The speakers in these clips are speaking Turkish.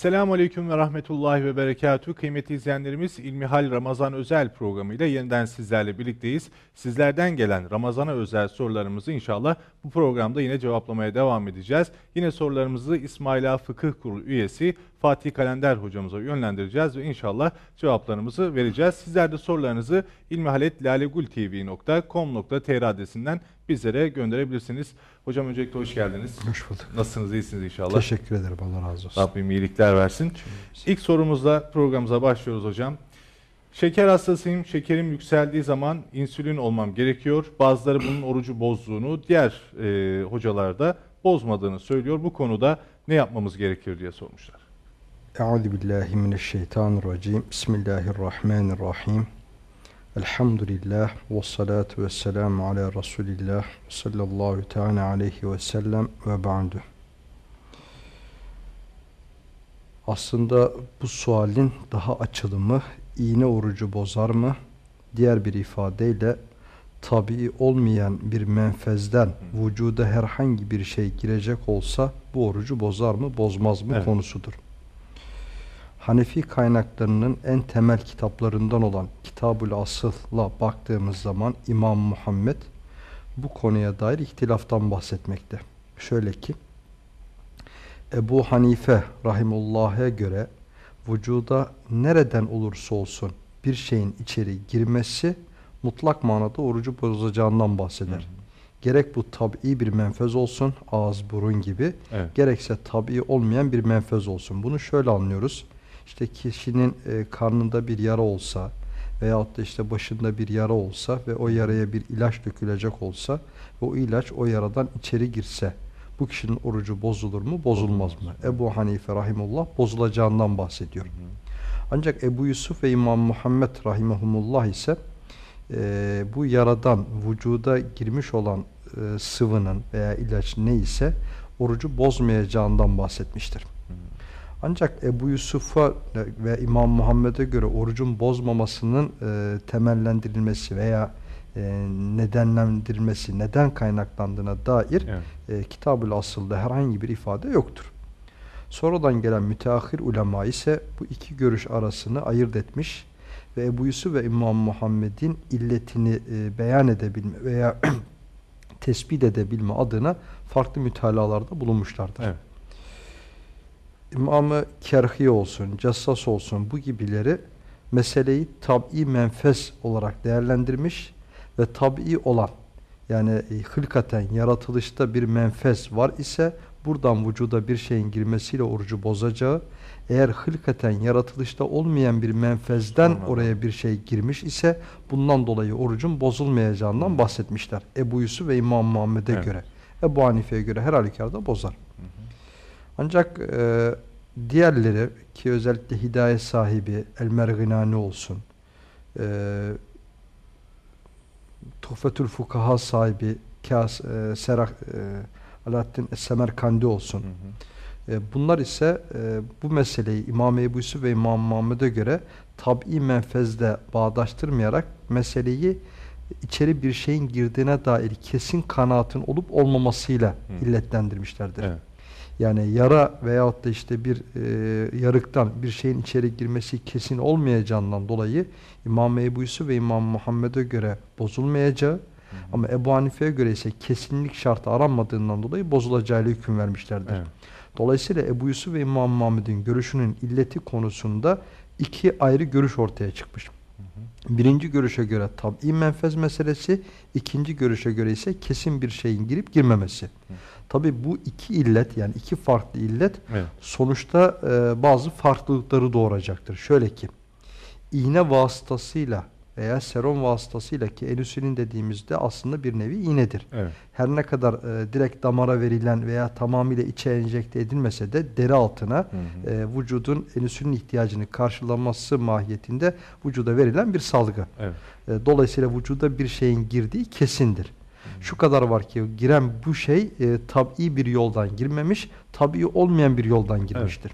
Esselamu Aleyküm ve Rahmetullahi ve Berekatuhu. Kıymetli izleyenlerimiz İlmihal Ramazan özel programıyla yeniden sizlerle birlikteyiz. Sizlerden gelen Ramazan'a özel sorularımızı inşallah bu programda yine cevaplamaya devam edeceğiz. Yine sorularımızı İsmaila Fıkıh Kurulu üyesi Fatih Kalender hocamıza yönlendireceğiz ve inşallah cevaplarımızı vereceğiz. Sizler de sorularınızı ilmihaletlalegultv.com.tr adresinden bizlere gönderebilirsiniz. Hocam öncelikle hoş geldiniz. Hoş bulduk. Nasılsınız? iyisiniz inşallah. Teşekkür ederim. Allah razı olsun. Rabbim iyilikler versin. İlk sorumuzla programımıza başlıyoruz hocam. Şeker hastasıyım. Şekerim yükseldiği zaman insülin olmam gerekiyor. Bazıları bunun orucu bozduğunu, diğer e, hocalar da bozmadığını söylüyor. Bu konuda ne yapmamız gerekir diye sormuşlar. Euzu billahi mineşşeytanirracim. Bismillahirrahmanirrahim. Elhamdülillah ve salatu ve selamu ala Resulillah sallallahu teala aleyhi ve sellem ve ba'du. Aslında bu sualin daha açılımı iğne orucu bozar mı? Diğer bir ifadeyle tabii olmayan bir menfezden vücuda herhangi bir şey girecek olsa bu orucu bozar mı bozmaz mı Evet. konusudur. Hanefi kaynaklarının en temel kitaplarından olan Kitabul Asıl'la baktığımız zaman İmam Muhammed bu konuya dair ihtilaftan bahsetmekte. Şöyle ki Ebu Hanife rahimullah'a göre vücuda nereden olursa olsun bir şeyin içeri girmesi mutlak manada orucu bozacağından bahseder. Gerek bu tabii bir menfez olsun, ağız burun gibi, Evet. gerekse tabii olmayan bir menfez olsun. Bunu şöyle anlıyoruz. İşte kişinin e, karnında bir yara olsa veyahut da işte başında bir yara olsa ve o yaraya bir ilaç dökülecek olsa ve o ilaç o yaradan içeri girse bu kişinin orucu bozulur mu, bozulmaz mı? Ebu Hanife rahimullah bozulacağından bahsediyor. Ancak Ebu Yusuf ve İmam Muhammed rahimahumullah ise e, bu yaradan vücuda girmiş olan e, sıvının veya ilaç neyse orucu bozmayacağından bahsetmiştir. Ancak Ebu Yusuf'a ve İmam Muhammed'e göre orucun bozmamasının e, temellendirilmesi veya e, nedenlendirilmesi, neden kaynaklandığına dair Evet. e, Kitab-ül Asıl'da herhangi bir ifade yoktur. Sonradan gelen müteahhir ulema ise bu iki görüş arasını ayırt etmiş ve Ebu Yusuf ve İmam Muhammed'in illetini e, beyan edebilme veya tespit edebilme adına farklı mütalalarda bulunmuşlardır. Evet. İmamı Kerhi olsun, Cassas olsun bu gibileri meseleyi tabi menfez olarak değerlendirmiş ve tabi olan yani e, hılkaten yaratılışta bir menfez var ise buradan vücuda bir şeyin girmesiyle orucu bozacağı eğer hılkaten yaratılışta olmayan bir menfezden Anladım. oraya bir şey girmiş ise bundan dolayı orucun bozulmayacağından bahsetmişler. Ebu Yusuf ve İmam Muhammed'e Evet. göre. Ebu Hanife'ye göre her halükarda bozar. Ancak e, diğerleri ki özellikle hidayet sahibi El-Merginani olsun, e, Tuhfetül Fukaha sahibi Kas, e, Serah, e, Alaaddin Semerkandi olsun. E, bunlar ise e, bu meseleyi İmam Ebu Yusuf ve İmam Muhammed'e göre tabi menfezde bağdaştırmayarak meseleyi içeri bir şeyin girdiğine dair kesin kanaatin olup olmamasıyla Hı. illetlendirmişlerdir. Evet. Yani yara veyahut da işte bir e, yarıktan bir şeyin içeri girmesi kesin olmayacağından dolayı İmam Ebu Yusuf ve İmam Muhammed'e göre bozulmayacağı ama Ebu Hanife'ye göre ise kesinlik şartı aranmadığından dolayı bozulacağıyla hüküm vermişlerdir. Evet. Dolayısıyla Ebu Yusuf ve İmam Muhammed'in görüşünün illeti konusunda iki ayrı görüş ortaya çıkmış. Birinci görüşe göre tabi menfez meselesi, ikinci görüşe göre ise kesin bir şeyin girip girmemesi. Tabi bu iki illet yani iki farklı illet Evet. sonuçta e, bazı farklılıkları doğuracaktır. Şöyle ki iğne vasıtasıyla veya serum vasıtasıyla ki enüsülin dediğimizde aslında bir nevi iğnedir. Evet. Her ne kadar e, direkt damara verilen veya tamamıyla içe enjekte edilmese de deri altına hı. e, vücudun insülin ihtiyacını karşılaması mahiyetinde vücuda verilen bir salgı. Evet. E, dolayısıyla vücuda bir şeyin girdiği kesindir. Şu kadar var ki giren bu şey e, tabii bir yoldan girmemiş, tabii olmayan bir yoldan girmiştir.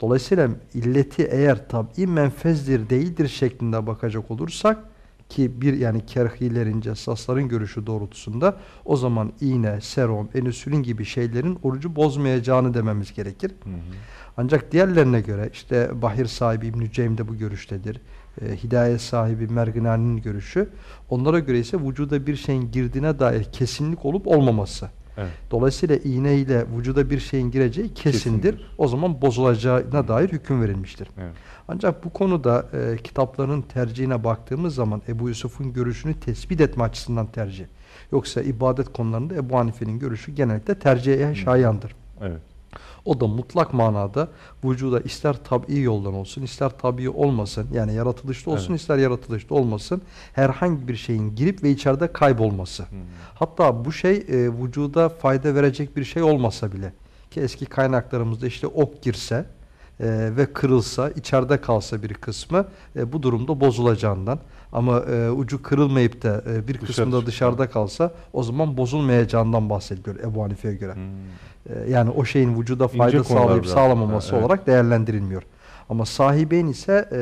Dolayısıyla illeti eğer tabii menfezdir değildir şeklinde bakacak olursak ki bir yani kerhilerin, cessasların görüşü doğrultusunda o zaman iğne, serum, enüsülin gibi şeylerin orucu bozmayacağını dememiz gerekir. Hı hı. Ancak diğerlerine göre işte Bahir sahibi İbn-i Ceym de bu görüştedir. E, Hidayet sahibi Merginani'nin görüşü. Onlara göre ise vücuda bir şeyin girdiğine dair kesinlik olup olmaması. Evet. Dolayısıyla iğne ile vücuda bir şeyin gireceği kesindir. Kesindir. O zaman bozulacağına dair hüküm verilmiştir. Evet. Ancak bu konuda e, kitapların tercihine baktığımız zaman Ebu Yusuf'un görüşünü tespit etme açısından tercih. Yoksa ibadet konularında Ebu Hanife'nin görüşü genellikle tercihe şayandır. Evet. O da mutlak manada vücuda ister tabii yoldan olsun, ister tabii olmasın, yani yaratılışta olsun, Evet. ister yaratılışta olmasın, herhangi bir şeyin girip ve içeride kaybolması. Hı. Hatta bu şey e, vücuda fayda verecek bir şey olmasa bile, ki eski kaynaklarımızda işte ok girse e, ve kırılsa, içeride kalsa bir kısmı e, bu durumda bozulacağından, ama e, ucu kırılmayıp da e, bir Dışarı kısmı da çıksa. dışarıda kalsa o zaman bozulmayacağından bahsediliyor Ebu Hanife'ye göre. Hı. Ee, Yani o şeyin vücuda İnce fayda konular sağlayıp biraz. sağlamaması Ha, evet. olarak değerlendirilmiyor. Ama sahibeyn ise e,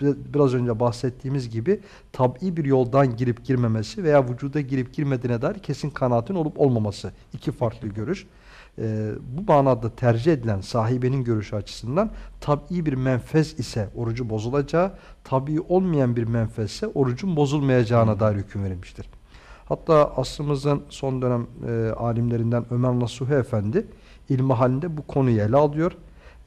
bi- biraz önce bahsettiğimiz gibi tabii bir yoldan girip girmemesi veya vücuda girip girmediğine dair kesin kanaatin olup olmaması. iki farklı görüş. Ee, bu manada tercih edilen sahibenin görüşü açısından tabii bir menfez ise orucu bozulacağı, tabii olmayan bir menfezse orucun bozulmayacağına dair hüküm verilmiştir. Hatta asrımızın son dönem e, alimlerinden Ömer Nasuhi Efendi ilmi halinde bu konuyu ele alıyor.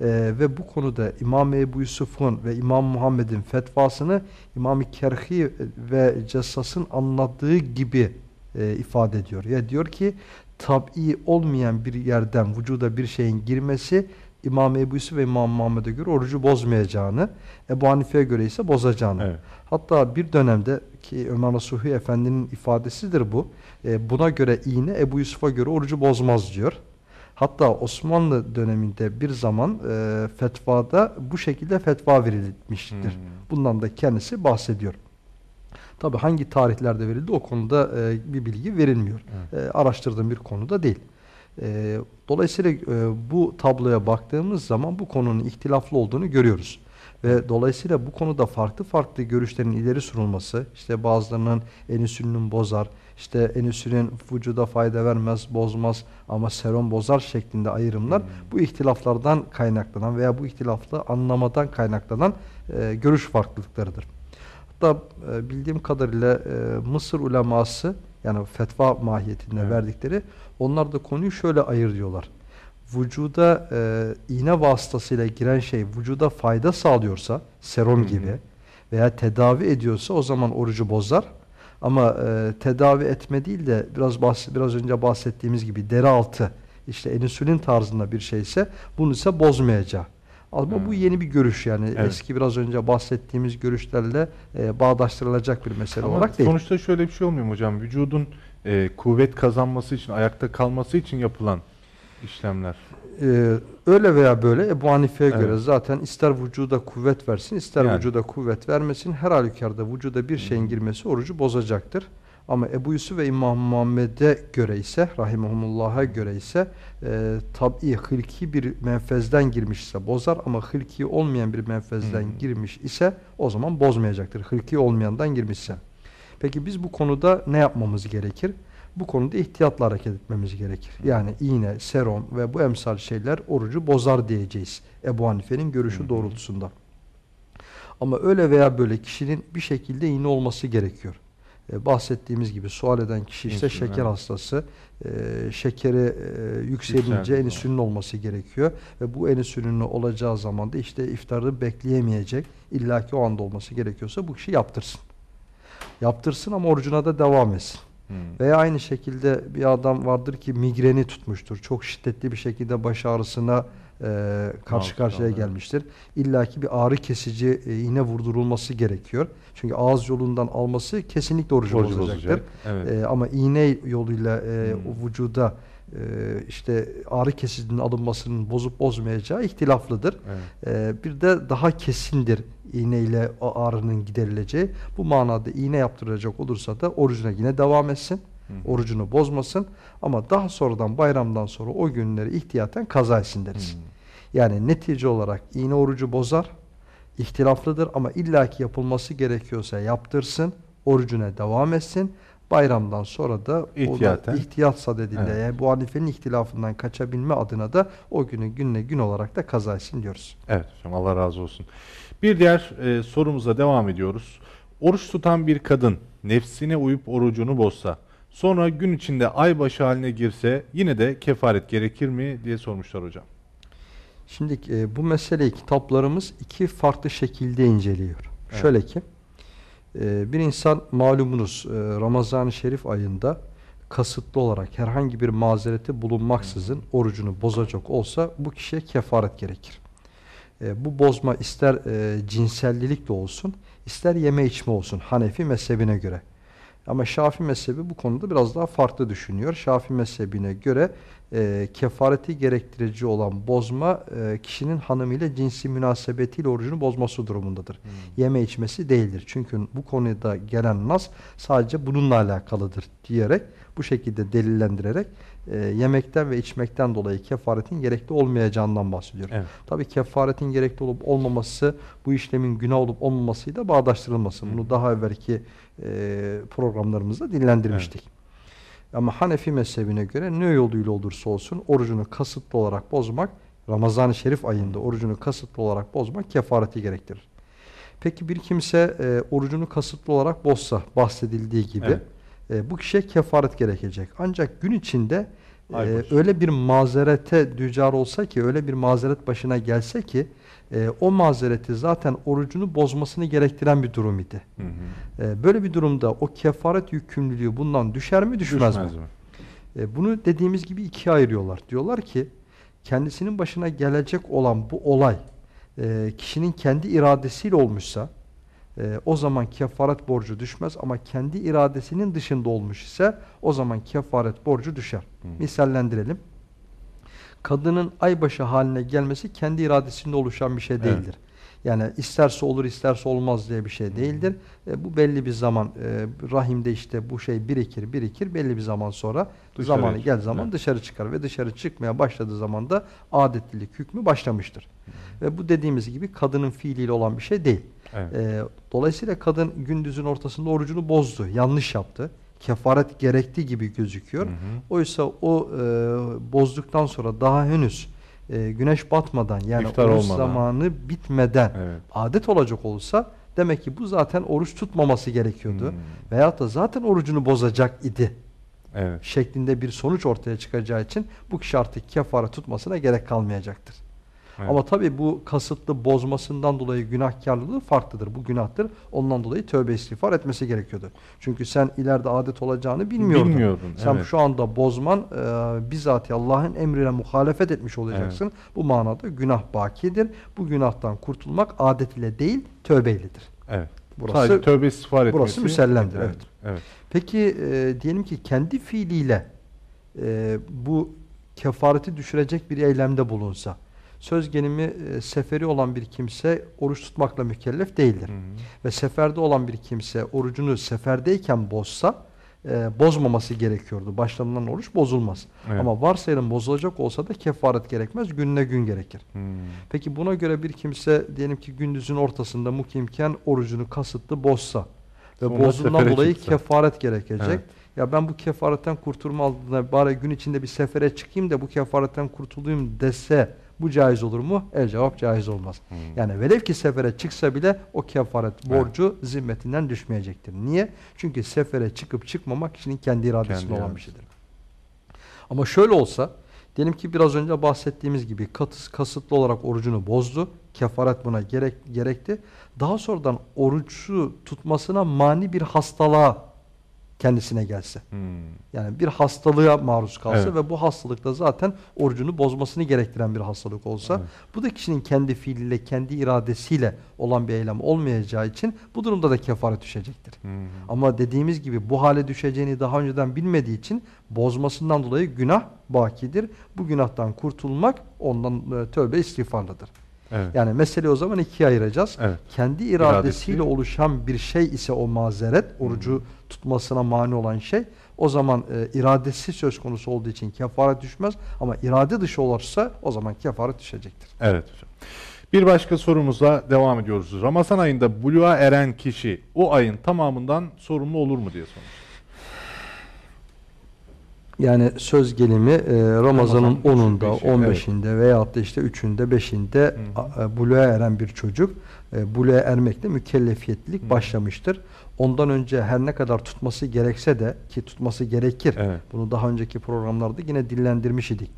E, ve bu konuda İmam Ebu Yusuf'un ve İmam Muhammed'in fetvasını İmam-ı Kerhi ve Cessas'ın anlattığı gibi e, ifade ediyor. Ya diyor ki tabii olmayan bir yerden vücuda bir şeyin girmesi İmam Ebu Yusuf ve İmam Muhammed'e göre orucu bozmayacağını, Ebu Hanife'ye göre ise bozacağını. Evet. Hatta bir dönemde ki Ömer Nasuhi Efendi'nin ifadesidir bu. e, buna göre iğne Ebu Yusuf'a göre orucu bozmaz diyor. Hatta Osmanlı döneminde bir zaman e, fetvada bu şekilde fetva verilmiştir. Hmm. Bundan da kendisi bahsediyor. Tabi hangi tarihlerde verildi o konuda e, bir bilgi verilmiyor. E, araştırdığım bir konuda değil. E, dolayısıyla e, bu tabloya baktığımız zaman bu konunun ihtilaflı olduğunu görüyoruz. Ve dolayısıyla bu konuda farklı farklı görüşlerin ileri sürülmesi, işte bazılarının enüsülünün bozar, işte enüsülün vücuda fayda vermez, bozmaz ama serum bozar şeklinde ayrımlar Hmm. bu ihtilaflardan kaynaklanan veya bu ihtilaflı anlamadan kaynaklanan e, görüş farklılıklarıdır. Hatta e, bildiğim kadarıyla e, Mısır uleması yani fetva mahiyetinde Evet. verdikleri onlar da konuyu şöyle ayırıyorlar. Vücuda e, iğne vasıtasıyla giren şey vücuda fayda sağlıyorsa serum Hı hı. gibi veya tedavi ediyorsa o zaman orucu bozar. Ama e, tedavi etme değil de biraz bahs- biraz önce bahsettiğimiz gibi deri altı işte insülin tarzında bir şeyse bunu ise bozmayacağı. Ama Hı. bu yeni bir görüş yani Evet. eski biraz önce bahsettiğimiz görüşlerle e, bağdaştırılacak bir mesele Ama olarak değil. sonuçta şöyle bir şey olmuyor mu hocam? Vücudun e, kuvvet kazanması için, ayakta kalması için yapılan işlemler. Ee, öyle veya böyle Ebu Hanife'ye Evet. göre zaten ister vücuda kuvvet versin ister Yani. vücuda kuvvet vermesin her halükarda vücuda bir şeyin girmesi orucu bozacaktır. Ama Ebu Yusuf ve İmam Muhammed'e göre ise rahimahumullah'a göre ise e, tabi hılki bir menfezden girmişse bozar ama hılki olmayan bir menfezden Hmm. girmiş ise o zaman bozmayacaktır. Hılki olmayandan girmişse. Peki biz bu konuda ne yapmamız gerekir? Bu konuda ihtiyatla hareket etmemiz gerekir. Yani iğne, serum ve bu emsal şeyler orucu bozar diyeceğiz. Ebu Hanife'nin görüşü hı. doğrultusunda. Ama öyle veya böyle kişinin bir şekilde iğne olması gerekiyor. Ee, bahsettiğimiz gibi sual eden kişi işte İnsülin, şeker evet. hastası. Ee, şekeri e, yükselince eninsülin olması gerekiyor. Ve bu eninsülinin olacağı zaman da işte iftarı bekleyemeyecek. İlla ki o anda olması gerekiyorsa bu kişi yaptırsın. Yaptırsın ama orucuna da devam etsin. Hmm. Veya aynı şekilde bir adam vardır ki migreni tutmuştur. Çok şiddetli bir şekilde baş ağrısına e, karşı karşıya gelmiştir. İlla ki bir ağrı kesici e, iğne vurdurulması gerekiyor. Çünkü ağız yolundan alması kesinlikle orucu, Orucu bozacaktır. bozacak. Evet. E, ama iğne yoluyla e, Hmm. vücuda e, işte ağrı kesicinin alınmasının bozup bozmayacağı ihtilaflıdır. evet. Ee, bir de daha kesindir iğneyle o ağrının giderileceği. Bu manada iğne yaptıracak olursa da orucuna yine devam etsin. Hı hı. Orucunu bozmasın. Ama daha sonradan bayramdan sonra o günleri ihtiyaten kaza etsin deriz. Hmm. Yani netice olarak iğne orucu bozar. İhtilaflıdır ama illaki yapılması gerekiyorsa yaptırsın. orucuna devam etsin. Bayramdan sonra da İhtiyaten. o da ihtiyat sadedinde Evet. yani bu Hanife'nin ihtilafından kaçabilme adına da o günü günle gün olarak da kaza etsin diyoruz. Evet hocam Allah razı olsun. Bir diğer e, sorumuza devam ediyoruz. Oruç tutan bir kadın nefsine uyup orucunu bozsa sonra gün içinde aybaşı haline girse yine de kefaret gerekir mi diye sormuşlar hocam. Şimdi e, bu meseleyi kitaplarımız iki farklı şekilde inceliyor. Evet. Şöyle ki e, bir insan malumunuz e, Ramazan-ı Şerif ayında kasıtlı olarak herhangi bir mazereti bulunmaksızın orucunu bozacak olsa bu kişiye kefaret gerekir. E, bu bozma ister e, cinsellilik de olsun ister yeme içme olsun Hanefi mezhebine göre. Ama Şafii mezhebi bu konuda biraz daha farklı düşünüyor. Şafii mezhebine göre e, kefareti gerektirici olan bozma e, kişinin hanımıyla cinsi münasebetiyle orucunu bozması durumundadır. Yeme içmesi değildir. Çünkü bu konuda gelen nas sadece bununla alakalıdır diyerek bu şekilde delillendirerek e, yemekten ve içmekten dolayı kefaretin gerekli olmayacağından bahsediyor. Evet. Tabi kefaretin gerekli olup olmaması bu işlemin günah olup olmamasıyla bağdaştırılması. Bunu daha evvelki e, programlarımızda dinlendirmiştik. Ama Hanefi mezhebine göre ne yoluyla olursa olsun orucunu kasıtlı olarak bozmak, Ramazan-ı Şerif ayında orucunu kasıtlı olarak bozmak kefareti gerektirir. Peki bir kimse e, orucunu kasıtlı olarak bozsa bahsedildiği gibi Evet. e, bu kişiye kefaret gerekecek. Ancak gün içinde e, öyle bir mazerete dücar olsa ki, öyle bir mazeret başına gelse ki e, o mazereti zaten orucunu bozmasını gerektiren bir durum idi. Hı hı. E, böyle bir durumda o kefaret yükümlülüğü bundan düşer mi düşmez, mi? mi? E, bunu dediğimiz gibi ikiye ayırıyorlar. Diyorlar ki kendisinin başına gelecek olan bu olay e, kişinin kendi iradesiyle olmuşsa e, o zaman kefaret borcu düşmez ama kendi iradesinin dışında olmuş ise o zaman kefaret borcu düşer. Misallendirelim. Kadının aybaşı haline gelmesi kendi iradesinde oluşan bir şey Evet. değildir. Yani isterse olur isterse olmaz diye bir şey değildir. E, bu belli bir zaman e, rahimde işte bu şey birikir birikir belli bir zaman sonra Dışarı zamanı çıkar. gel zaman Evet. dışarı çıkar ve dışarı çıkmaya başladığı zaman da adetlilik hükmü başlamıştır. Ve bu dediğimiz gibi kadının fiiliyle olan bir şey değil. Evet. E, dolayısıyla kadın gündüzün ortasında orucunu bozdu, yanlış yaptı. Kefaret gerektiği gibi gözüküyor. Hı hı. Oysa o e, bozduktan sonra daha henüz e, güneş batmadan yani İftar oruç olmadan. zamanı bitmeden Evet. adet olacak olsa demek ki bu zaten oruç tutmaması gerekiyordu. Hmm. Veyahut da zaten orucunu bozacak idi Evet. şeklinde bir sonuç ortaya çıkacağı için bu kişi artık kefare tutmasına gerek kalmayacaktır. Evet. Ama tabii bu kasıtlı bozmasından dolayı günahkarlılığı farklıdır. Bu günahtır. Ondan dolayı tövbe istiğfar etmesi gerekiyordu. Çünkü sen ileride adet olacağını bilmiyordun. Bilmiyordun, Sen evet. şu anda bozman e, bizatihi Allah'ın emrine muhalefet etmiş olacaksın. Bu manada günah bakidir. Bu günahtan kurtulmak adet ile değil tövbeyledir. Evet. Burası- Sadece tövbe istiğfar etmesi. burası müsellemdir, evet. Evet. Peki e, diyelim ki kendi fiiliyle e, bu kefareti düşürecek bir eylemde bulunsa, söz gelimi e, seferi olan bir kimse oruç tutmakla mükellef değildir. Hı hı. Ve seferde olan bir kimse orucunu seferdeyken bozsa, e, bozmaması gerekiyordu. Başlanılan oruç bozulmaz. Evet. Ama varsayalım bozulacak olsa da kefaret gerekmez, gününe gün gerekir. Hmm. Peki buna göre bir kimse diyelim ki gündüzün ortasında mukimken orucunu kasıtlı bozsa ve Sonra bozduğundan dolayı çıksa. kefaret gerekecek. Evet. Ya ben bu kefaretten kurtulma adına bari gün içinde bir sefere çıkayım da bu kefaretten kurtulayım dese bu caiz olur mu? El cevap caiz olmaz. Hmm. Yani velev ki sefere çıksa bile o kefaret borcu zimmetinden düşmeyecektir. Niye? Çünkü sefere çıkıp çıkmamak kişinin kendi iradesinde Kendi olan bir şeydir. Ama şöyle olsa, diyelim ki biraz önce bahsettiğimiz gibi katı, kasıtlı olarak orucunu bozdu, kefaret buna gerek, gerekti. Daha sonradan orucu tutmasına mani bir hastalığa kendisine gelse. Hmm. Yani bir hastalığa maruz kalsa Evet. ve bu hastalıkta zaten orucunu bozmasını gerektiren bir hastalık olsa, Evet. bu da kişinin kendi fiiliyle, kendi iradesiyle olan bir eylem olmayacağı için bu durumda da kefaret düşecektir. Hmm. Ama dediğimiz gibi bu hale düşeceğini daha önceden bilmediği için bozmasından dolayı günah bakidir. Bu günahtan kurtulmak ondan e, tövbe istiğfarlıdır. Evet. Yani meseleyi o zaman ikiye ayıracağız. Evet. Kendi iradesiyle İradesi. oluşan bir şey ise o mazeret, orucu tutmasına mani olan şey, o zaman e, iradesi söz konusu olduğu için kefaret düşmez. Ama irade dışı olursa o zaman kefaret düşecektir. Evet hocam. Bir başka sorumuzla devam ediyoruz. Ramazan ayında buluğa eren kişi o ayın tamamından sorumlu olur mu diye sormuş. Yani söz gelimi e, Ramazan'ın Ramazan 10'unda, beşi, 15'inde veyahut da işte 3'ünde, 5'inde Hı a- e, buluğa eren bir çocuk e, buluğa ermekle mükellefiyetlilik Hı. başlamıştır. Ondan önce her ne kadar tutması gerekse de ki tutması gerekir. Evet. Bunu daha önceki programlarda yine dillendirmiş idik.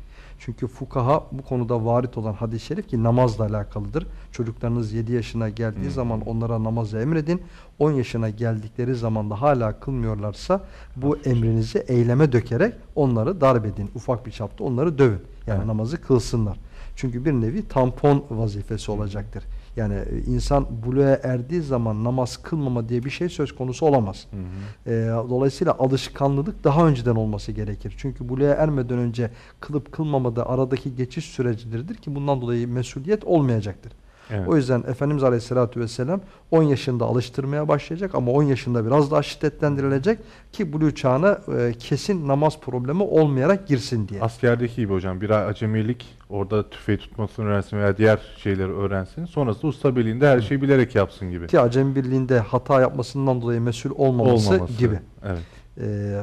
Çünkü fukaha bu konuda varit olan hadis-i şerif ki namazla alakalıdır. Çocuklarınız 7 yaşına geldiği Hı. zaman onlara namazı emredin. 10 yaşına geldikleri zaman da hala kılmıyorlarsa bu emrinizi eyleme dökerek onları darp edin. Ufak bir çapta onları dövün. Yani Evet. namazı kılsınlar. Çünkü bir nevi tampon vazifesi olacaktır. Yani e, insan buluğa erdiği zaman namaz kılmama diye bir şey söz konusu olamaz. Hı hı. E, dolayısıyla alışkanlılık daha önceden olması gerekir. Çünkü buluğa ermeden önce kılıp kılmamada aradaki geçiş sürecidir ki bundan dolayı mesuliyet olmayacaktır. Evet. O yüzden Efendimiz Aleyhisselatü Vesselam 10 yaşında alıştırmaya başlayacak ama 10 yaşında biraz daha şiddetlendirilecek ki buluğ çağına e, kesin namaz problemi olmayarak girsin diye. Askerdeki gibi hocam bir acemilik orada tüfeği tutmasını öğrensin veya diğer şeyleri öğrensin. Sonrasında usta birliğinde her şeyi bilerek yapsın gibi. Ki acem birliğinde hata yapmasından dolayı mesul olmaması, gibi. Evet. Ee,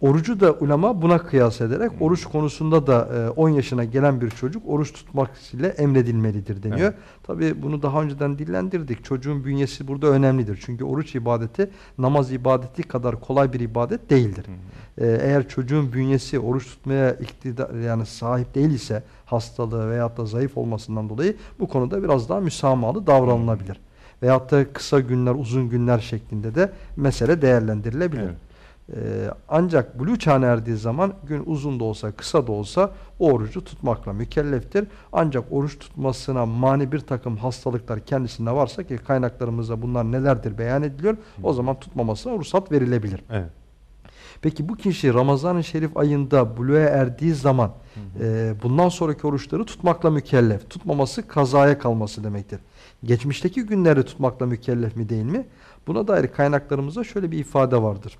orucu da ulema buna kıyas ederek Hmm. oruç konusunda da e, 10 yaşına gelen bir çocuk oruç tutmak ile emredilmelidir deniyor. Evet. Tabi bunu daha önceden dillendirdik. Çocuğun bünyesi burada önemlidir. Çünkü oruç ibadeti namaz ibadeti kadar kolay bir ibadet değildir. Hı hı. Ee, eğer çocuğun bünyesi oruç tutmaya iktidar yani sahip değil ise hastalığı veyahut da zayıf olmasından dolayı bu konuda biraz daha müsamahalı davranılabilir. Veyahut da kısa günler, uzun günler şeklinde de mesele değerlendirilebilir. Evet. Ee, ancak buluğ çağına erdiği zaman gün uzun da olsa kısa da olsa o orucu tutmakla mükelleftir. Ancak oruç tutmasına mani bir takım hastalıklar kendisinde varsa ki kaynaklarımızda bunlar nelerdir beyan ediliyor. O zaman tutmamasına ruhsat verilebilir. Evet. Peki bu kişi Ramazan-ı Şerif ayında buluğa erdiği zaman e, bundan sonraki oruçları tutmakla mükellef. Tutmaması kazaya kalması demektir. Geçmişteki günleri tutmakla mükellef mi değil mi? Buna dair kaynaklarımızda şöyle bir ifade vardır.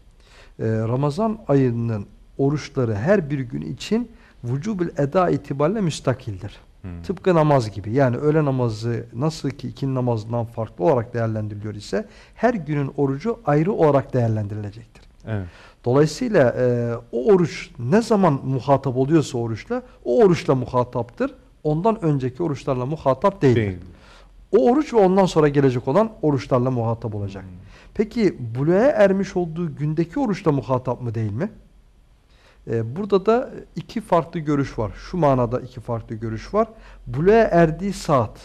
E, Ramazan ayının oruçları her bir gün için vücubül eda itibariyle müstakildir. Hı. Tıpkı namaz gibi. Yani öğle namazı nasıl ki ikindi namazından farklı olarak değerlendiriliyor ise her günün orucu ayrı olarak değerlendirilecektir. Evet. Dolayısıyla e, o oruç ne zaman muhatap oluyorsa oruçla o oruçla muhataptır. Ondan önceki oruçlarla muhatap değildir. Değil. O oruç ve ondan sonra gelecek olan oruçlarla muhatap olacak. Hmm. Peki buluğa ermiş olduğu gündeki oruçla muhatap mı değil mi? Ee, burada da iki farklı görüş var. Şu manada iki farklı görüş var. Buluğa erdiği saat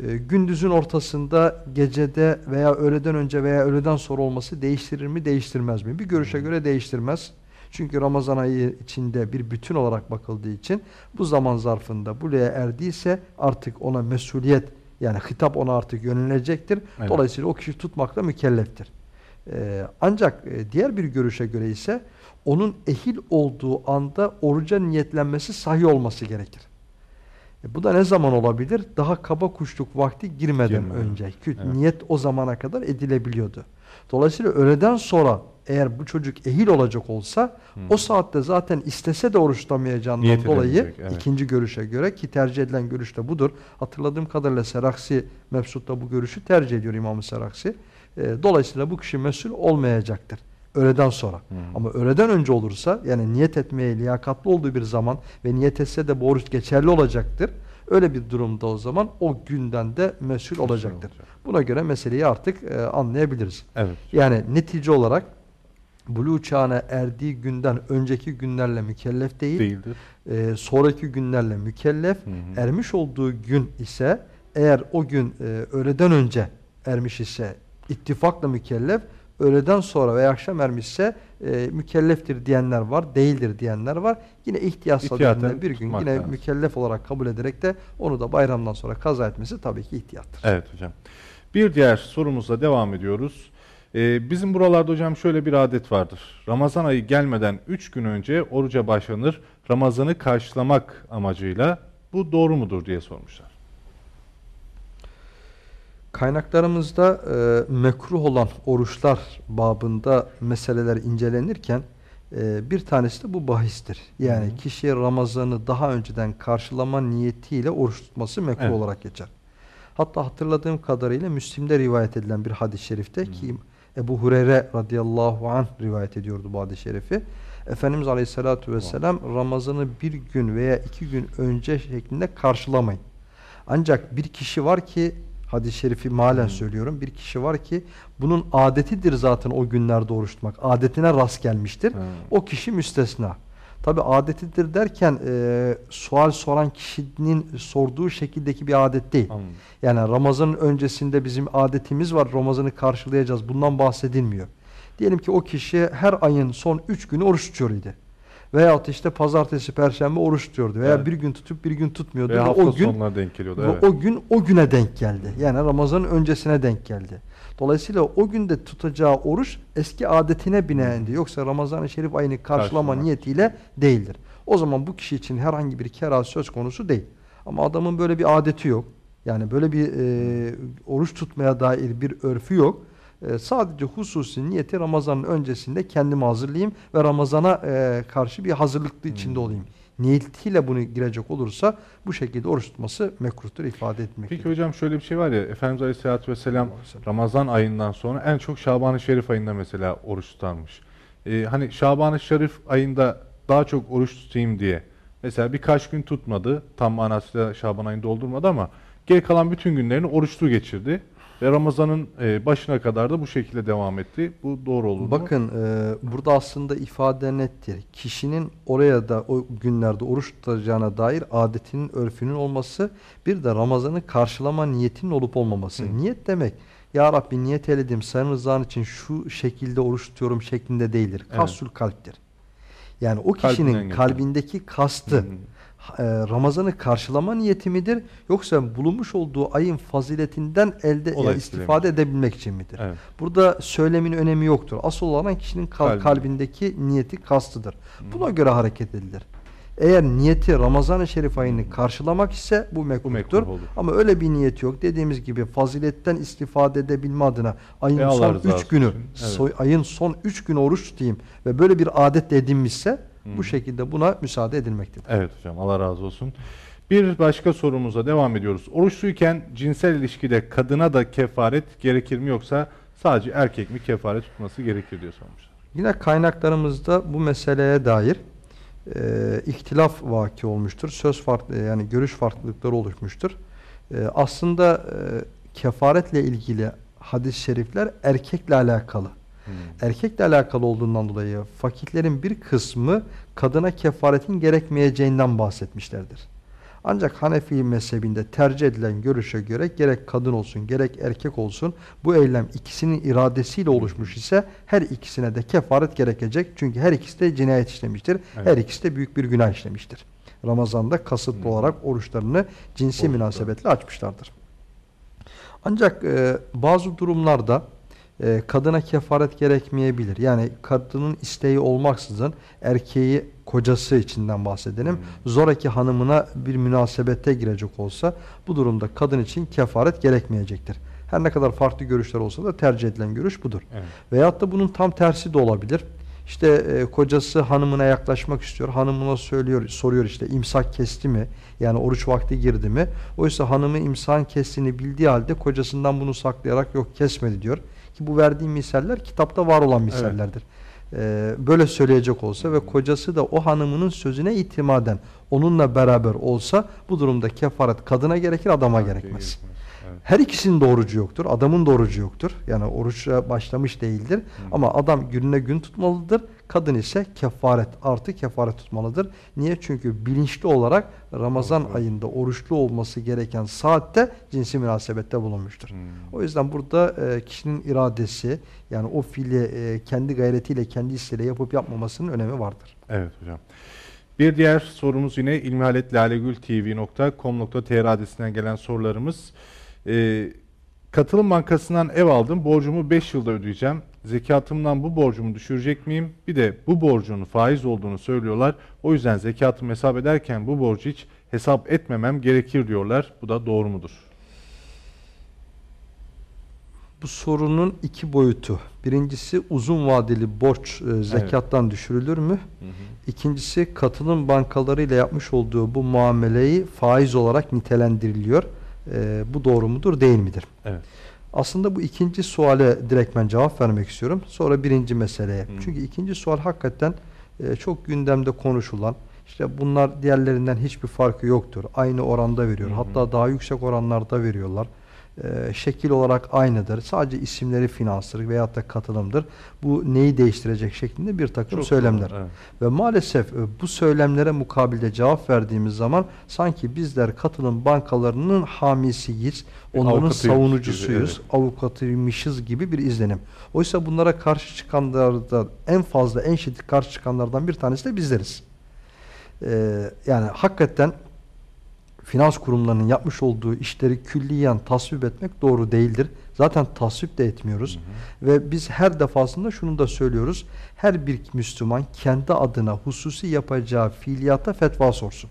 e, gündüzün ortasında, gecede veya öğleden önce veya öğleden sonra olması değiştirir mi, değiştirmez mi? Bir görüşe göre değiştirmez. Çünkü Ramazan ayı içinde bir bütün olarak bakıldığı için bu zaman zarfında buluğa erdiyse artık ona mesuliyet yani hitap ona artık yönelecektir. Evet. Dolayısıyla o kişi tutmakla mükelleftir. Ee, ancak e, diğer bir görüşe göre ise onun ehil olduğu anda oruca niyetlenmesi sahih olması gerekir. E, bu da ne zaman olabilir? Daha kaba kuşluk vakti girmeden Girmeden. önce. Evet. Niyet o zamana kadar edilebiliyordu. Dolayısıyla öğleden sonra eğer bu çocuk ehil olacak olsa Hı. o saatte zaten istese de oruç tutamayacağından Niyet dolayı evet. ikinci görüşe göre ki tercih edilen görüş de budur. Hatırladığım kadarıyla Seraksi Mebsut da bu görüşü tercih ediyor İmam-ı Seraksi. E, dolayısıyla bu kişi mesul olmayacaktır. Öğleden sonra. Hı. Ama öğleden önce olursa yani niyet etmeye liyakatlı olduğu bir zaman ve niyet etse de bu oruç geçerli olacaktır. Öyle bir durumda o zaman o günden de mesul olacaktır. olacak. Buna göre meseleyi artık e, anlayabiliriz. Evet. Yani netice olarak buluğ çağına erdiği günden önceki günlerle mükellef değil, Değildir. e, sonraki günlerle mükellef. Hı hı. Ermiş olduğu gün ise eğer o gün e, öğleden önce ermiş ise ittifakla mükellef, öğleden sonra veya akşam ermişse e, mükelleftir diyenler var, değildir diyenler var. Yine ihtiyaç İhtiyaten sadedinde bir gün yine lazım. mükellef olarak kabul ederek de onu da bayramdan sonra kaza etmesi tabii ki ihtiyattır. Evet hocam. Bir diğer sorumuzla devam ediyoruz. Ee, bizim buralarda hocam şöyle bir adet vardır. Ramazan ayı gelmeden 3 gün önce oruca başlanır. Ramazan'ı karşılamak amacıyla bu doğru mudur diye sormuşlar. Kaynaklarımızda e, mekruh olan oruçlar babında meseleler incelenirken Ee, bir tanesi de bu bahistir. Yani Hı hı. kişi Ramazan'ı daha önceden karşılama niyetiyle oruç tutması mekruh Evet. olarak geçer. Hatta hatırladığım kadarıyla Müslim'de rivayet edilen bir hadis-i şerifte ki Ebu Hureyre radıyallahu anh rivayet ediyordu bu hadis-i şerifi. Efendimiz aleyhissalatu vesselam Ramazan'ı bir gün veya iki gün önce şeklinde karşılamayın. Ancak bir kişi var ki hadis-i şerifi malen söylüyorum. Bir kişi var ki bunun adetidir zaten o günlerde oruç tutmak. Adetine rast gelmiştir. Ha. O kişi müstesna. Tabi adetidir derken e, sual soran kişinin sorduğu şekildeki bir adet değil. Anladım. Yani Ramazan'ın öncesinde bizim adetimiz var. Ramazan'ı karşılayacağız. Bundan bahsedilmiyor. Diyelim ki o kişi her ayın son 3 günü oruç tutuyor idi. Veyahut işte pazartesi, perşembe oruç tutuyordu. Veya Evet. bir gün tutup bir gün tutmuyordu. Ve Ve hafta o gün sonuna denk geliyordu. ve Evet. o gün o güne denk geldi. Yani Ramazan'ın öncesine denk geldi. Dolayısıyla o günde tutacağı oruç eski adetine binaendi. Yoksa Ramazan-ı Şerif ayını karşılama Karşılamak. niyetiyle değildir. O zaman bu kişi için herhangi bir kera söz konusu değil. Ama adamın böyle bir adeti yok. Yani böyle bir e, oruç tutmaya dair bir örfü yok. E, sadece hususi niyeti Ramazan'ın öncesinde kendimi hazırlayayım ve Ramazan'a e, karşı bir hazırlıklı içinde Hmm. olayım. Niyetiyle bunu girecek olursa bu şekilde oruç tutması mekruhtur ifade etmektedir. Peki hocam şöyle bir şey var ya Efendimiz Aleyhisselatü Vesselam. Ramazan ayından sonra en çok Şaban-ı Şerif ayında mesela oruç tutarmış. Ee, hani Şaban-ı Şerif ayında daha çok oruç tutayım diye mesela birkaç gün tutmadı tam manasıyla Şaban ayını doldurmadı ama geri kalan bütün günlerini oruçlu geçirdi. Ve Ramazan'ın e, başına kadar da bu şekilde devam etti. Bu doğru olur mu? Bakın e, burada aslında ifade nettir. Kişinin oraya da o günlerde oruç tutacağına dair adetinin, örfünün olması bir de Ramazan'ı karşılama niyetinin olup olmaması. Hı. Niyet demek Ya Rabbi niyet eyledim senin rızan için şu şekilde oruç tutuyorum şeklinde değildir. Evet. Kasül kalptir. Yani o kişinin kalbindeki kastı Hı Ramazan'ı karşılama niyeti midir yoksa bulunmuş olduğu ayın faziletinden elde yani istifade edebilmek için midir? Evet. Burada söylemin önemi yoktur. Asıl olan kişinin kal- Kalbinde. kalbindeki niyeti kastıdır. Buna göre hareket edilir. Eğer niyeti Ramazan-ı Şerif ayını karşılamak ise bu mekruhtur. mekruh. Ama öyle bir niyet yok. Dediğimiz gibi faziletten istifade edebilme adına ayın Allah son rızası 3 günü, evet. ayın son 3 günü oruç tutayım ve böyle bir adet de edinmişse Hı. bu şekilde buna müsaade edilmektedir. Evet hocam Allah razı olsun. Bir başka sorumuza devam ediyoruz. Oruçluyken cinsel ilişkide kadına da kefaret gerekir mi yoksa sadece erkek mi kefaret tutması gerekir diye sormuşlar. Yine kaynaklarımızda bu meseleye dair e, ihtilaf vaki olmuştur. Söz farklı yani görüş farklılıkları oluşmuştur. E, aslında e, kefaretle ilgili hadis-i şerifler erkekle alakalı. Erkekle alakalı olduğundan dolayı fakihlerin bir kısmı kadına kefaretin gerekmeyeceğinden bahsetmişlerdir. Ancak Hanefi mezhebinde tercih edilen görüşe göre gerek kadın olsun gerek erkek olsun bu eylem ikisinin iradesiyle oluşmuş ise her ikisine de kefaret gerekecek. Çünkü her ikisi de cinayet işlemiştir. Evet. Her ikisi de büyük bir günah işlemiştir. Ramazan'da kasıtlı Hı. olarak oruçlarını cinsi Oruçlar. münasebetle açmışlardır. Ancak e, bazı durumlarda e, kadına kefaret gerekmeyebilir. Yani kadının isteği olmaksızın erkeği kocası içinden bahsedelim. Hmm. Zoraki hanımına bir münasebete girecek olsa bu durumda kadın için kefaret gerekmeyecektir. Her ne kadar farklı görüşler olsa da tercih edilen görüş budur. Evet. Veyahut da bunun tam tersi de olabilir. İşte e, kocası hanımına yaklaşmak istiyor. Hanımına söylüyor, soruyor işte imsak kesti mi? Yani oruç vakti girdi mi? Oysa hanımı imsak kestiğini bildiği halde kocasından bunu saklayarak yok kesmedi diyor. Ki bu verdiğim misaller kitapta var olan misallerdir. E, böyle söyleyecek olsa ve kocası da o hanımının sözüne itimaden onunla beraber olsa bu durumda kefaret kadına gerekir adama gerekmez. Her ikisinin de orucu yoktur. Adamın da orucu yoktur. Yani oruça başlamış değildir. Ama adam gününe gün tutmalıdır. Kadın ise kefaret artı kefaret tutmalıdır. Niye? Çünkü bilinçli olarak Ramazan Evet. ayında oruçlu olması gereken saatte cinsi münasebette bulunmuştur. Hmm. O yüzden burada e, kişinin iradesi yani o fiili e, kendi gayretiyle kendi isteğiyle yapıp yapmamasının önemi vardır. Evet hocam. Bir diğer sorumuz yine ilmihaletlalegültv.com.tr adresinden gelen sorularımız. Ee, katılım bankasından ev aldım. Borcumu 5 yılda ödeyeceğim. Zekatımdan bu borcumu düşürecek miyim? Bir de bu borcun faiz olduğunu söylüyorlar. O yüzden zekatımı hesap ederken bu borcu hiç hesap etmemem gerekir diyorlar. Bu da doğru mudur? Bu sorunun iki boyutu. Birincisi uzun vadeli borç e, zekattan düşürülür mü? Hı hı. İkincisi katılım bankaları ile yapmış olduğu bu muameleyi faiz olarak nitelendiriliyor. E, bu doğru mudur değil midir? Evet. Aslında bu ikinci suale direkt ben cevap vermek istiyorum. Sonra birinci meseleye. Hı. Çünkü ikinci sual hakikaten e, çok gündemde konuşulan. İşte bunlar diğerlerinden hiçbir farkı yoktur. Aynı oranda veriyor. Hı hı. Hatta daha yüksek oranlarda veriyorlar. E, şekil olarak aynıdır. Sadece isimleri finanstır veyahut da katılımdır. Bu neyi değiştirecek şeklinde bir takım Çok söylemler. doğru, evet. Ve maalesef e, bu söylemlere mukabilde cevap verdiğimiz zaman sanki bizler katılım bankalarının hamisiyiz, Bir onların avukatıymış savunucusuyuz, gibi, avukatıymışız gibi bir izlenim. Oysa bunlara karşı çıkanlardan en fazla, en şiddet karşı çıkanlardan bir tanesi de bizleriz. Ee, yani hakikaten finans kurumlarının yapmış olduğu işleri külliyen tasvip etmek doğru değildir. Zaten tasvip de etmiyoruz. Ve biz her defasında şunu da söylüyoruz. Her bir Müslüman kendi adına hususi yapacağı fiiliyata fetva sorsun.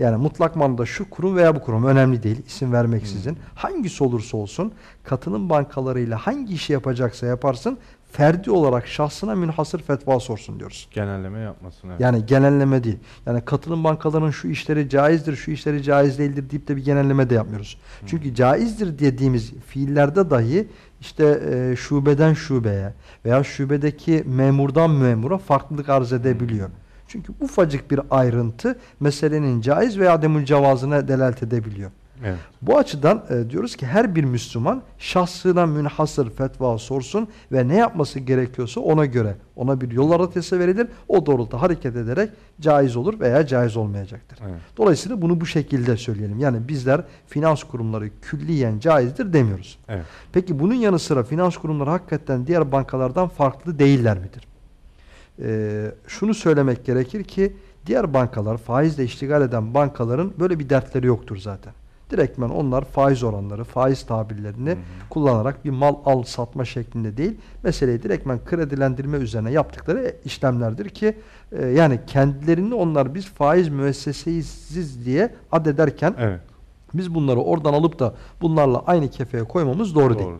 Yani mutlak manada şu kurum veya bu kurum önemli değil isim vermeksizin. Hangisi olursa olsun katılım bankalarıyla hangi işi yapacaksa yaparsın ferdi olarak şahsına münhasır fetva sorsun diyoruz. Genelleme yapmasın. Evet. Yani genelleme değil. Yani katılım bankalarının şu işleri caizdir, şu işleri caiz değildir deyip de bir genelleme de yapmıyoruz. Çünkü caizdir dediğimiz fiillerde dahi işte e, şubeden şubeye veya şubedeki memurdan memura farklılık arz edebiliyor. Çünkü ufacık bir ayrıntı meselenin caiz veya ademül cevazına delalet edebiliyor. Evet. Bu açıdan e, diyoruz ki her bir Müslüman şahsına münhasır fetva sorsun ve ne yapması gerekiyorsa ona göre ona bir yol haritası verilir. O doğrultuda hareket ederek caiz olur veya caiz olmayacaktır. Evet. Dolayısıyla bunu bu şekilde söyleyelim. Yani bizler finans kurumları külliyen caizdir demiyoruz. Evet. Peki bunun yanı sıra finans kurumları hakikaten diğer bankalardan farklı değiller midir? Ee, şunu söylemek gerekir ki diğer bankalar faizle iştigal eden bankaların böyle bir dertleri yoktur zaten. Direktmen onlar faiz oranları, faiz tabirlerini kullanarak bir mal al satma şeklinde değil, meseleyi direktmen kredilendirme üzerine yaptıkları işlemlerdir ki e, yani kendilerini onlar biz faiz müesseseyiz diye adederken Evet. biz bunları oradan alıp da bunlarla aynı kefeye koymamız doğru, değil.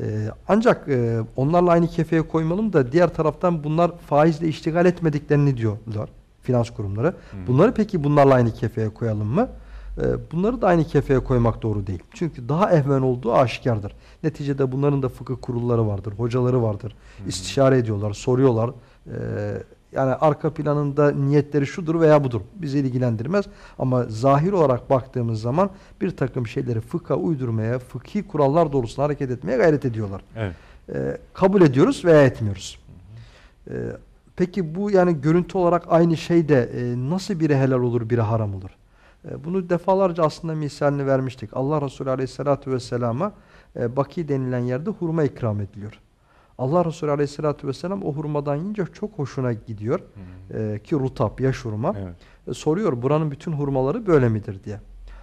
Ee, ancak e, onlarla aynı kefeye koymalım da diğer taraftan bunlar faizle iştigal etmediklerini diyorlar finans kurumları. Bunları peki bunlarla aynı kefeye koyalım mı? Ee, bunları da aynı kefeye koymak doğru değil. Çünkü daha ehven olduğu aşikardır. Neticede bunların da fıkıh kurulları vardır, hocaları vardır. İstişare ediyorlar, soruyorlar. Ee, yani arka planında niyetleri şudur veya budur. Bizi ilgilendirmez. Ama zahir olarak baktığımız zaman bir takım şeyleri fıkha uydurmaya, fıkhi kurallar doğrultusunda hareket etmeye gayret ediyorlar. Evet. Ee, kabul ediyoruz veya etmiyoruz. Ee, peki bu yani görüntü olarak aynı şey de e, nasıl biri helal olur, biri haram olur? E, bunu defalarca aslında misalini vermiştik. Allah Resulü Aleyhisselatü Vesselam'a e, baki denilen yerde hurma ikram ediliyor. Allah Resulü Aleyhisselatü Vesselam o hurmadan yiyince çok hoşuna gidiyor. E, ki rutap, yaş hurma. Evet. E, soruyor buranın bütün hurmaları böyle midir diye.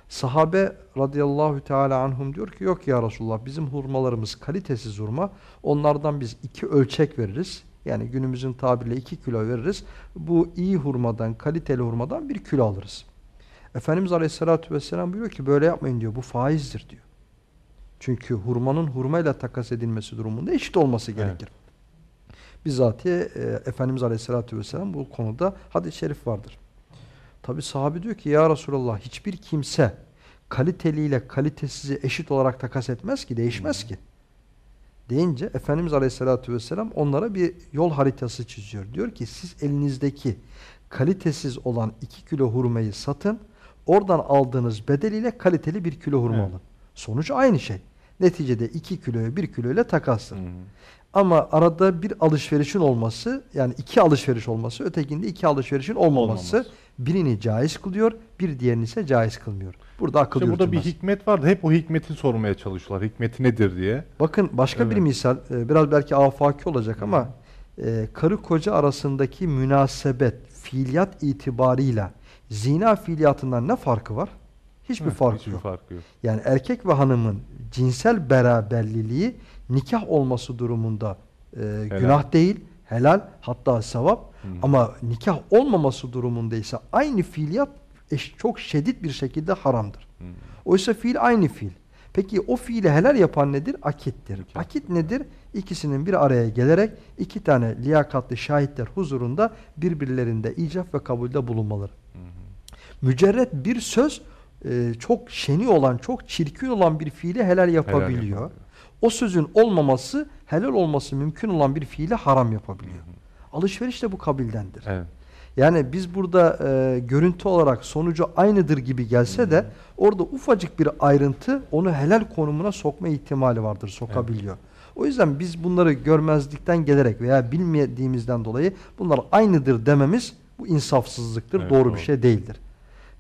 Sahabe radıyallahu teala anhum diyor ki yok ya Resulullah bizim hurmalarımız kalitesiz hurma. Onlardan biz iki ölçek veririz. Yani günümüzün tabiriyle iki kilo veririz. Bu iyi hurmadan, kaliteli hurmadan bir kilo alırız. Efendimiz aleyhissalatü vesselam buyuruyor ki böyle yapmayın diyor. Bu faizdir diyor. Çünkü hurmanın hurmayla takas edilmesi durumunda eşit olması Evet. gerekir. Bizatihi e, Efendimiz Aleyhisselatü Vesselam bu konuda hadis-i şerif vardır. Tabi sahabe diyor ki ya Resulallah hiçbir kimse kaliteliyle kalitesizi eşit olarak takas etmez ki, değişmez ki. Deyince Efendimiz Aleyhisselatü Vesselam onlara bir yol haritası çiziyor. Diyor ki siz elinizdeki kalitesiz olan 2 kilo hurmayı satın, oradan aldığınız bedeliyle kaliteli 1 kilo hurma Evet. alın. Sonuç aynı şey. Neticede 2 kiloyu 1 kilo ile takassın. Hı hı. Ama arada bir alışverişin olması yani iki alışveriş olması ötekinde iki alışverişin olmaması, Olmaması. birini caiz kılıyor bir diğerini ise caiz kılmıyor. Burada akıl İşte burada bir hikmet vardı. Hep o hikmeti sormaya çalışıyorlar. Hikmeti nedir diye. Bakın başka bir Evet. misal e, biraz belki afaki olacak ama e, karı koca arasındaki münasebet fiiliyat itibarıyla zina fiiliyatından ne farkı var? Hiçbir Hı, farkı hiçbir yok. farkı yok. Yani erkek ve hanımın cinsel beraberliliği nikah olması durumunda e, günah değil, helal hatta sevap ama nikah olmaması durumunda ise aynı fiiliyat eş- çok şiddet bir şekilde haramdır. Oysa fiil aynı fiil. Peki o fiili helal yapan nedir? Akittir. Akit. Akit nedir? İkisinin bir araya gelerek iki tane liyakatli şahitler huzurunda birbirlerinde icap ve kabulde bulunmaları. Mücerret bir söz e, çok şeni olan, çok çirkin olan bir fiili helal yapabiliyor. yapabiliyor. O sözün olmaması, helal olması mümkün olan bir fiili haram yapabiliyor. Alışveriş de bu kabildendir. Evet. Yani biz burada e, görüntü olarak sonucu aynıdır gibi gelse de orada ufacık bir ayrıntı onu helal konumuna sokma ihtimali vardır, sokabiliyor. O yüzden biz bunları görmezlikten gelerek veya bilmediğimizden dolayı bunlar aynıdır dememiz bu insafsızlıktır, Evet, doğru, doğru. bir şey değildir.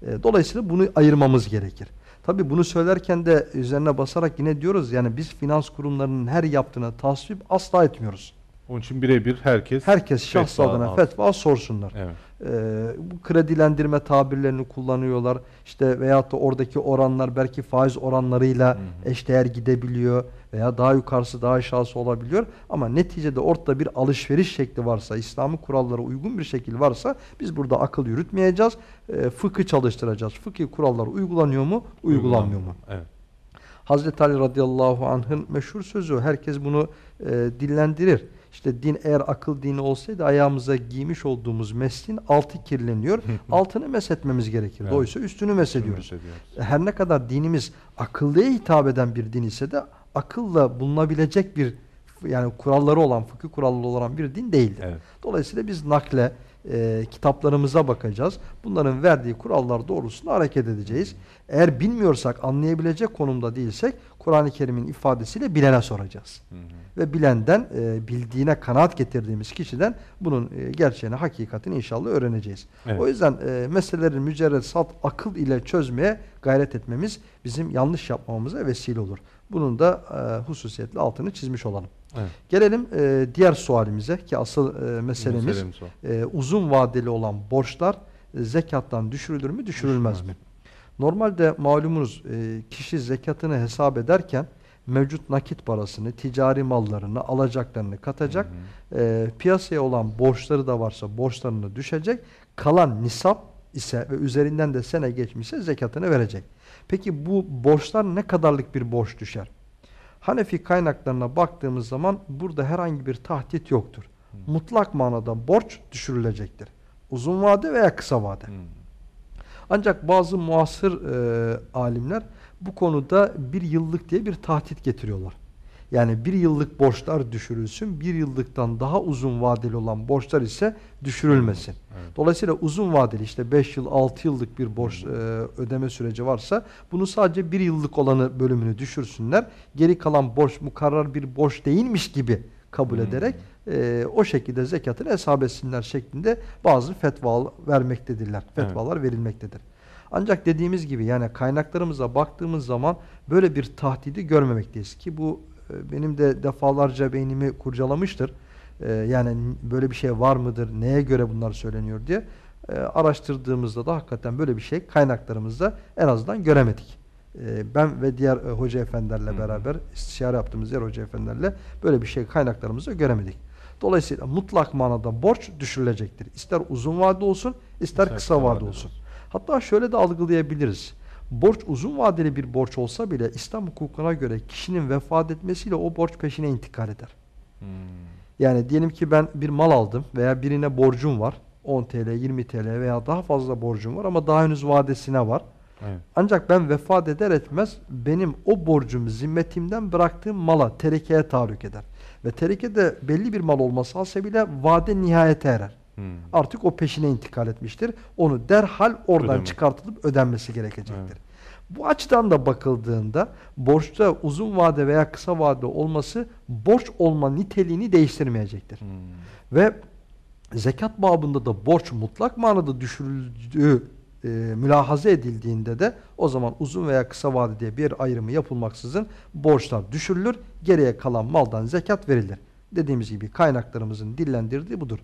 E, dolayısıyla bunu ayırmamız gerekir. Tabii bunu söylerken de üzerine basarak yine diyoruz yani biz finans kurumlarının her yaptığına tasvip asla etmiyoruz. Onun için birebir herkes Herkes şahs fetva adına fetva sorsunlar. Evet. Ee, bu kredilendirme tabirlerini kullanıyorlar. İşte veyahut da oradaki oranlar belki faiz oranlarıyla eşdeğer gidebiliyor veya daha yukarısı daha aşağısı olabiliyor. Ama neticede ortada bir alışveriş şekli varsa, İslam'ın kurallara uygun bir şekil varsa biz burada akıl yürütmeyeceğiz. E, fıkı çalıştıracağız. Fıkhi kurallar uygulanıyor mu, uygulanmıyor mu? Evet. Hazreti Ali radıyallahu anh'ın meşhur sözü herkes bunu e, dillendirir. İşte din eğer akıl dini olsaydı ayağımıza giymiş olduğumuz meslin altı kirleniyor. Altını meshetmemiz gerekir. Evet. Dolayısıyla üstünü mesediyoruz. Ediyoruz. Her ne kadar dinimiz akıllıya hitap eden bir din ise de akılla bulunabilecek bir yani kuralları olan, fıkıh kuralları olan bir din değildir. Evet. Dolayısıyla biz nakle, e, kitaplarımıza bakacağız. Bunların verdiği kurallar doğrultusunda hareket edeceğiz. Eğer bilmiyorsak, anlayabilecek konumda değilsek Kur'an-ı Kerim'in ifadesiyle bilene soracağız. Hı hı. Ve bilenden, e, bildiğine kanaat getirdiğimiz kişiden bunun e, gerçeğini, hakikatini inşallah öğreneceğiz. Evet. O yüzden e, meseleleri mücerred salt akıl ile çözmeye gayret etmemiz bizim yanlış yapmamıza vesile olur. Bunun da e, hususiyetle altını çizmiş olalım. Evet. Gelelim e, diğer sualimize ki asıl e, meselemiz e, uzun vadeli olan borçlar e, zekattan düşürülür mü düşürülmez Düşürülmez. mi? Normalde malumunuz e, kişi zekatını hesap ederken mevcut nakit parasını, ticari mallarını, alacaklarını katacak. E, piyasaya olan borçları da varsa borçlarını düşecek. Kalan nisap ise ve üzerinden de sene geçmişse zekatını verecek. Peki bu borçlar ne kadarlık bir borç düşer? Hanefi kaynaklarına baktığımız zaman burada herhangi bir tahdit yoktur. Mutlak manada borç düşürülecektir. Uzun vade veya kısa vade. Hı. Ancak bazı muasır e, alimler bu konuda bir yıllık diye bir tahdit getiriyorlar. Yani bir yıllık borçlar düşürülsün, bir yıllıktan daha uzun vadeli olan borçlar ise düşürülmesin. Evet. Dolayısıyla uzun vadeli işte 5 yıl 6 yıllık bir borç e, ödeme süreci varsa bunu sadece bir yıllık olanı bölümünü düşürsünler. Geri kalan borç mukarrar bir borç değilmiş gibi kabul Hmm. ederek e, o şekilde zekatını hesap etsinler şeklinde bazı fetva vermektedirler. Evet. Fetvalar verilmektedir. Ancak dediğimiz gibi yani kaynaklarımıza baktığımız zaman böyle bir tahdidi görmemekteyiz ki bu benim de defalarca beynimi kurcalamıştır. E, yani böyle bir şey var mıdır, neye göre bunlar söyleniyor diye e, araştırdığımızda da hakikaten böyle bir şey kaynaklarımızda en azından göremedik. E, ben ve diğer e, hoca efendilerle beraber istişare yaptığımız diğer hoca efendilerle böyle bir şey kaynaklarımızda göremedik. Dolayısıyla mutlak manada borç düşürülecektir. İster uzun vade olsun, ister kısa vade olsun. Hatta şöyle de algılayabiliriz. Borç uzun vadeli bir borç olsa bile İslam hukukuna göre kişinin vefat etmesiyle o borç peşine intikal eder. Hı. Yani diyelim ki ben bir mal aldım veya birine borcum var. 10 TL, 20 TL veya daha fazla borcum var ama daha henüz vadesine var. Evet. Ancak ben vefat eder etmez benim o borcumu zimmetimden bıraktığım mala, terekeye tahallük eder. Ve tereke de belli bir mal olması hasebiyle vade nihayete erer. Hı. Artık o peşine intikal etmiştir. Onu derhal oradan Ödeme. çıkartılıp ödenmesi gerekecektir. Bu açıdan da bakıldığında borçta uzun vade veya kısa vade olması borç olma niteliğini değiştirmeyecektir. Hı. Ve zekat babında da borç mutlak manada düşürüldüğü e, mülahaza edildiğinde de o zaman uzun veya kısa vade diye bir ayrımı yapılmaksızın borçlar düşürülür. Geriye kalan maldan zekat verilir. Dediğimiz gibi kaynaklarımızın dillendirdiği budur.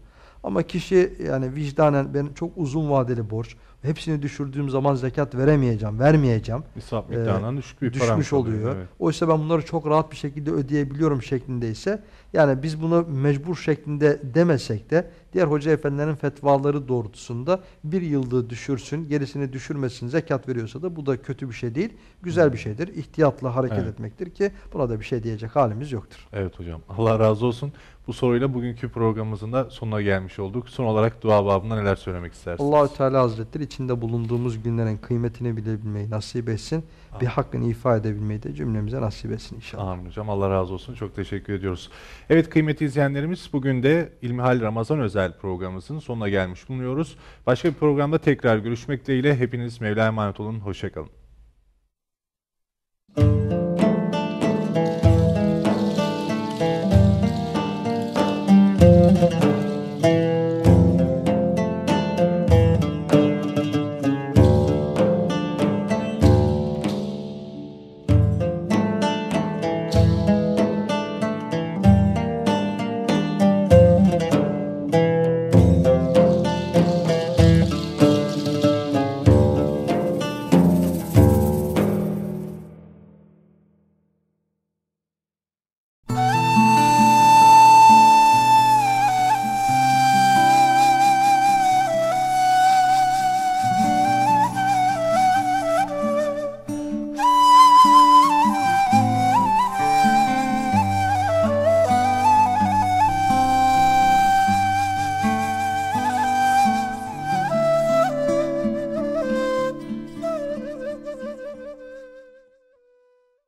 Ama kişi yani vicdanen ben çok uzun vadeli borç hepsini düşürdüğüm zaman zekat veremeyeceğim, vermeyeceğim. İsraf Ee, miktarından düşük bir düşmüş oluyor. evet. Oysa ben bunları çok rahat bir şekilde ödeyebiliyorum şeklindeyse yani biz bunu mecbur şeklinde demesek de diğer hoca efendilerin fetvaları doğrultusunda bir yıllığı düşürsün, gerisini düşürmesin, zekat veriyorsa da bu da kötü bir şey değil, güzel bir şeydir. İhtiyatla hareket Evet. etmektir ki buna da bir şey diyecek halimiz yoktur. Evet hocam. Allah razı olsun. Bu soruyla bugünkü programımızın da sonuna gelmiş olduk. Son olarak dua babında neler söylemek istersiniz? Allahü Teala Hazretleri içinde bulunduğumuz günlerin kıymetini bilebilmeyi nasip etsin. Bir Amin. hakkını ifa edebilmeyi de cümlemize nasip etsin inşallah. Amin hocam. Allah razı olsun. Çok teşekkür ediyoruz. Evet kıymetli izleyenlerimiz bugün de İlmihal Ramazan özel programımızın sonuna gelmiş bulunuyoruz. Başka bir programda tekrar görüşmek dileğiyle hepiniz Mevla'ya emanet olun. Hoşçakalın.